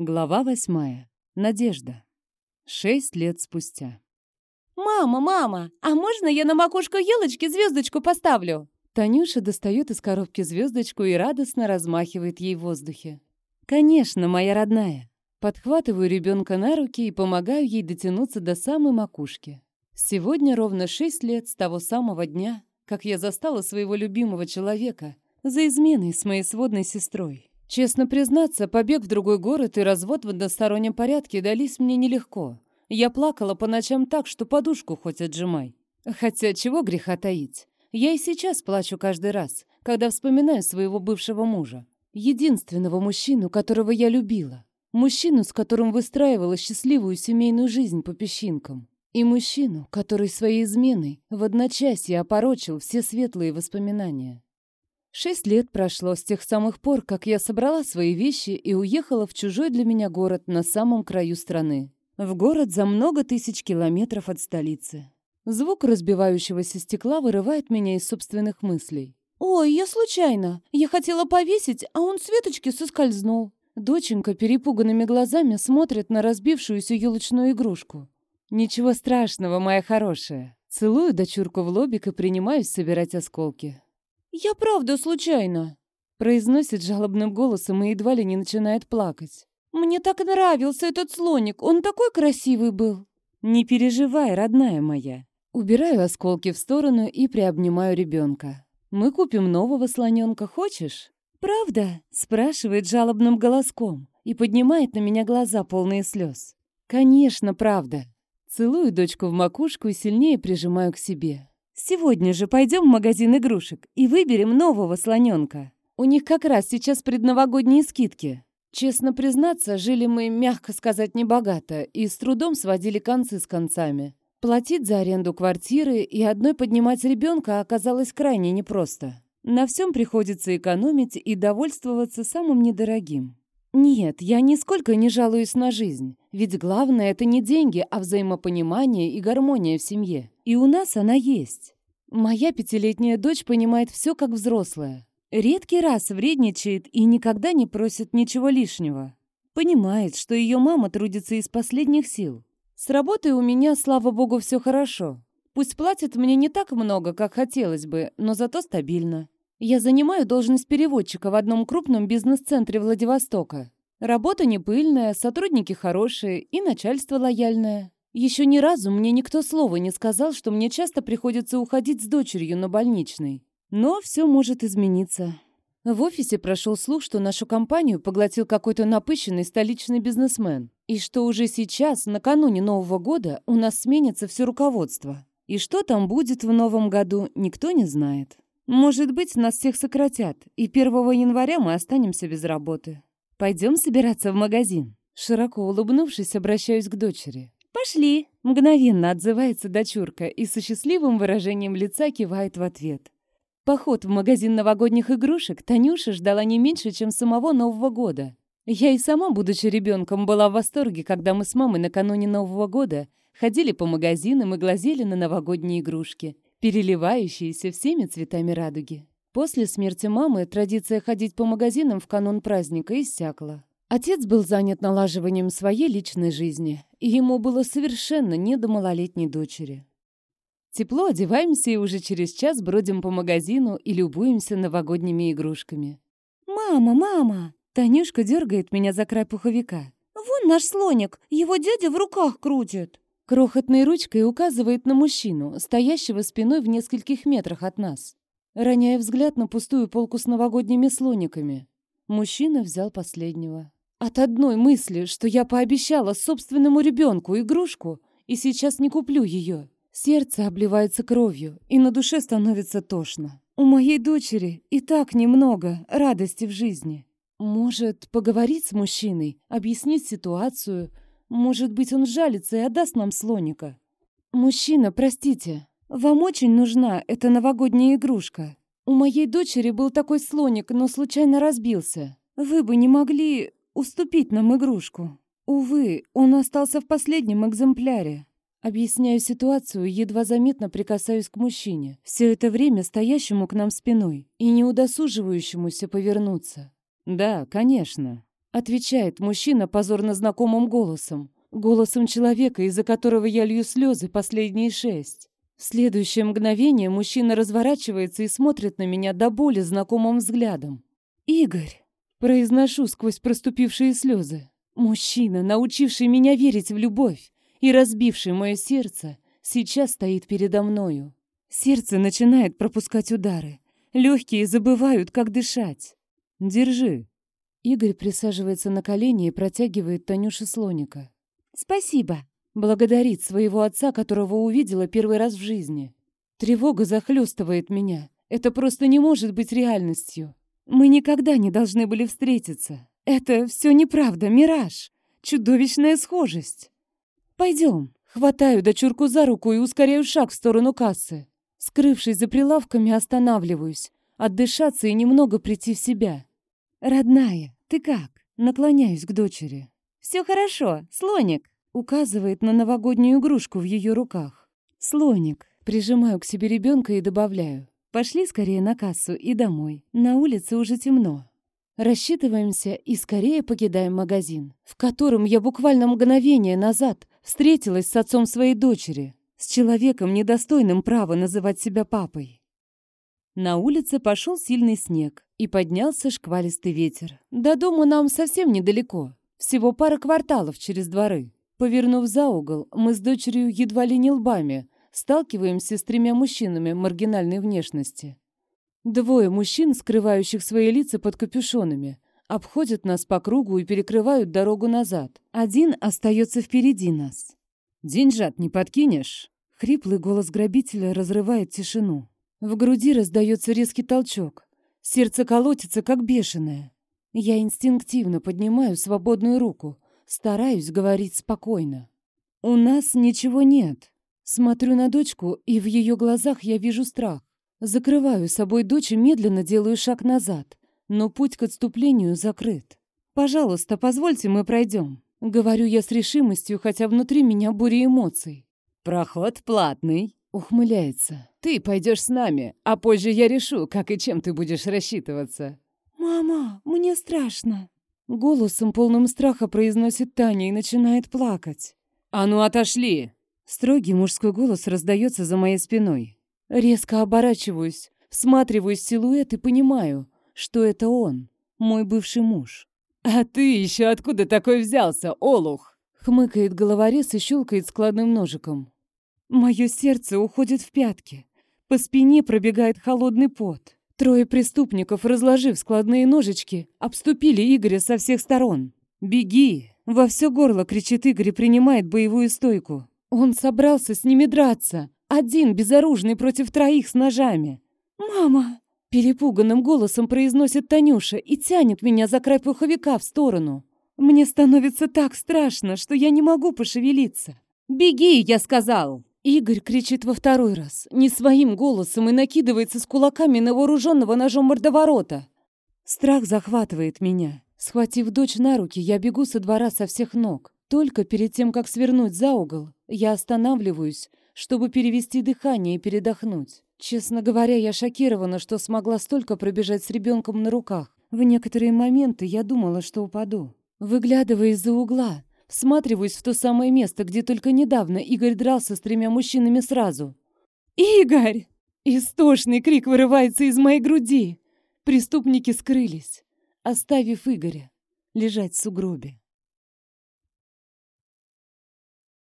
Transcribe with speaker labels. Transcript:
Speaker 1: Глава восьмая. Надежда. Шесть лет спустя.
Speaker 2: «Мама, мама, а можно я на макушку елочки звездочку поставлю?»
Speaker 1: Танюша достает из коробки звездочку и радостно размахивает ей в воздухе. «Конечно, моя родная». Подхватываю ребенка на руки и помогаю ей дотянуться до самой макушки. Сегодня ровно шесть лет с того самого дня, как я застала своего любимого человека за изменой с моей сводной сестрой. Честно признаться, побег в другой город и развод в одностороннем порядке дались мне нелегко. Я плакала по ночам так, что подушку хоть отжимай. Хотя чего греха таить. Я и сейчас плачу каждый раз, когда вспоминаю своего бывшего мужа. Единственного мужчину, которого я любила. Мужчину, с которым выстраивала счастливую семейную жизнь по песчинкам. И мужчину, который своей изменой в одночасье опорочил все светлые воспоминания. Шесть лет прошло с тех самых пор, как я собрала свои вещи и уехала в чужой для меня город на самом краю страны. В город за много тысяч километров от столицы. Звук разбивающегося стекла вырывает меня из собственных мыслей.
Speaker 2: «Ой, я случайно. Я хотела повесить, а он с веточки соскользнул».
Speaker 1: Доченька перепуганными глазами смотрит на разбившуюся елочную игрушку. «Ничего страшного, моя хорошая». Целую дочурку в лобик и принимаюсь собирать осколки.
Speaker 2: «Я правда случайно», —
Speaker 1: произносит жалобным голосом и едва ли не начинает плакать.
Speaker 2: «Мне так нравился этот слоник, он такой красивый был».
Speaker 1: «Не переживай, родная моя». Убираю осколки в сторону и приобнимаю ребенка. «Мы купим нового слоненка, хочешь?»
Speaker 2: «Правда?»
Speaker 1: — спрашивает жалобным голоском и поднимает на меня глаза, полные слез. «Конечно, правда». Целую дочку в макушку и сильнее прижимаю к себе. Сегодня же пойдем в магазин игрушек и выберем нового слоненка. У них как раз сейчас предновогодние скидки. Честно признаться, жили мы, мягко сказать, небогато и с трудом сводили концы с концами. Платить за аренду квартиры и одной поднимать ребенка оказалось крайне непросто. На всем приходится экономить и довольствоваться самым недорогим. Нет, я нисколько не жалуюсь на жизнь, ведь главное это не деньги, а взаимопонимание и гармония в семье. И у нас она есть. Моя пятилетняя дочь понимает все как взрослая. Редкий раз вредничает и никогда не просит ничего лишнего. Понимает, что ее мама трудится из последних сил. С работой у меня, слава богу, все хорошо. Пусть платят мне не так много, как хотелось бы, но зато стабильно. Я занимаю должность переводчика в одном крупном бизнес-центре Владивостока. Работа не пыльная, сотрудники хорошие и начальство лояльное. Еще ни разу мне никто слова не сказал, что мне часто приходится уходить с дочерью на больничный. Но все может измениться. В офисе прошел слух, что нашу компанию поглотил какой-то напыщенный столичный бизнесмен. И что уже сейчас, накануне Нового года, у нас сменится все руководство. И что там будет в Новом году, никто не знает. Может быть, нас всех сократят, и 1 января мы останемся без работы. Пойдем собираться в магазин. Широко улыбнувшись, обращаюсь к дочери.
Speaker 2: «Пошли!»
Speaker 1: — мгновенно отзывается дочурка и со счастливым выражением лица кивает в ответ. Поход в магазин новогодних игрушек Танюша ждала не меньше, чем самого Нового года. Я и сама, будучи ребенком, была в восторге, когда мы с мамой накануне Нового года ходили по магазинам и глазели на новогодние игрушки, переливающиеся всеми цветами радуги. После смерти мамы традиция ходить по магазинам в канун праздника иссякла. Отец был занят налаживанием своей личной жизни, и ему было совершенно не до малолетней дочери. Тепло одеваемся и уже через час бродим по магазину и любуемся новогодними игрушками.
Speaker 2: «Мама, мама!»
Speaker 1: Танюшка дергает меня за край пуховика.
Speaker 2: «Вон наш слоник, его дядя в руках крутит!»
Speaker 1: Крохотной ручкой указывает на мужчину, стоящего спиной в нескольких метрах от нас. Роняя взгляд на пустую полку с новогодними слониками. Мужчина взял последнего. От одной мысли, что я пообещала собственному ребенку игрушку и сейчас не куплю ее, сердце обливается кровью и на душе становится тошно. У моей дочери и так немного радости в жизни. Может, поговорить с мужчиной, объяснить ситуацию? Может быть, он жалится и отдаст нам слоника? Мужчина, простите, вам очень нужна эта новогодняя игрушка. У моей дочери был такой слоник, но случайно разбился. Вы бы не могли уступить нам игрушку. Увы, он остался в последнем экземпляре. Объясняю ситуацию, едва заметно прикасаюсь к мужчине, все это время стоящему к нам спиной и не удосуживающемуся повернуться. «Да, конечно». Отвечает мужчина позорно знакомым голосом. Голосом человека, из-за которого я лью слезы последние шесть. В следующее мгновение мужчина разворачивается и смотрит на меня до боли знакомым взглядом. «Игорь!» – произношу сквозь проступившие слезы. Мужчина, научивший меня верить в любовь и разбивший мое сердце, сейчас стоит передо мною. Сердце начинает пропускать удары. Легкие забывают, как дышать. «Держи». Игорь присаживается на колени и протягивает Танюше слоника. «Спасибо», Благодарит своего отца, которого увидела первый раз в жизни. Тревога захлестывает меня. Это просто не может быть реальностью. Мы никогда не должны были встретиться. Это все неправда, мираж. Чудовищная схожесть. Пойдем. Хватаю дочурку за руку и ускоряю шаг в сторону кассы. Скрывшись за прилавками, останавливаюсь. Отдышаться и немного прийти в себя. «Родная, ты как?» Наклоняюсь к дочери.
Speaker 2: «Все хорошо, слоник»,
Speaker 1: Указывает на новогоднюю игрушку в ее руках. Слоник. Прижимаю к себе ребенка и добавляю. Пошли скорее на кассу и домой. На улице уже темно. Рассчитываемся и скорее покидаем магазин, в котором я буквально мгновение назад встретилась с отцом своей дочери, с человеком, недостойным права называть себя папой. На улице пошел сильный снег и поднялся шквалистый ветер. До дома нам совсем недалеко, всего пара кварталов через дворы. Повернув за угол, мы с дочерью едва ли не лбами сталкиваемся с тремя мужчинами маргинальной внешности. Двое мужчин, скрывающих свои лица под капюшонами, обходят нас по кругу и перекрывают дорогу назад. Один остается впереди нас. «Деньжат не подкинешь?» Хриплый голос грабителя разрывает тишину. В груди раздается резкий толчок. Сердце колотится, как бешеное. Я инстинктивно поднимаю свободную руку — Стараюсь говорить спокойно. «У нас ничего нет». Смотрю на дочку, и в ее глазах я вижу страх. Закрываю собой дочь и медленно делаю шаг назад, но путь к отступлению закрыт. «Пожалуйста, позвольте, мы пройдем», — говорю я с решимостью, хотя внутри меня буря эмоций.
Speaker 3: «Проход платный», —
Speaker 1: ухмыляется.
Speaker 3: «Ты пойдешь с нами, а позже я решу, как и чем ты будешь рассчитываться».
Speaker 1: «Мама, мне страшно», Голосом, полным страха, произносит Таня и начинает плакать.
Speaker 3: «А ну, отошли!»
Speaker 1: Строгий мужской голос раздается за моей спиной. Резко оборачиваюсь, всматриваюсь в силуэт и понимаю, что это он, мой бывший муж.
Speaker 3: «А ты еще откуда такой взялся, олух?»
Speaker 1: Хмыкает головорез и щелкает складным ножиком. Мое сердце уходит в пятки. По спине пробегает холодный пот. Трое преступников, разложив складные ножички, обступили Игоря со всех сторон. «Беги!» — во все горло кричит Игорь и принимает боевую стойку. Он собрался с ними драться. Один, безоружный, против троих с ножами. «Мама!» — перепуганным голосом произносит Танюша и тянет меня за край пуховика в сторону. Мне становится так страшно, что я не могу пошевелиться.
Speaker 3: «Беги!» — я сказал!
Speaker 1: Игорь кричит во второй раз, не своим голосом, и накидывается с кулаками на вооруженного ножом мордоворота. Страх захватывает меня. Схватив дочь на руки, я бегу со двора со всех ног. Только перед тем, как свернуть за угол, я останавливаюсь, чтобы перевести дыхание и передохнуть. Честно говоря, я шокирована, что смогла столько пробежать с ребенком на руках. В некоторые моменты я думала, что упаду. Выглядывая из-за угла, Всматриваюсь в то самое место, где только недавно Игорь дрался с тремя мужчинами сразу. «Игорь!» Истошный крик вырывается из моей груди. Преступники скрылись, оставив Игоря лежать в сугробе.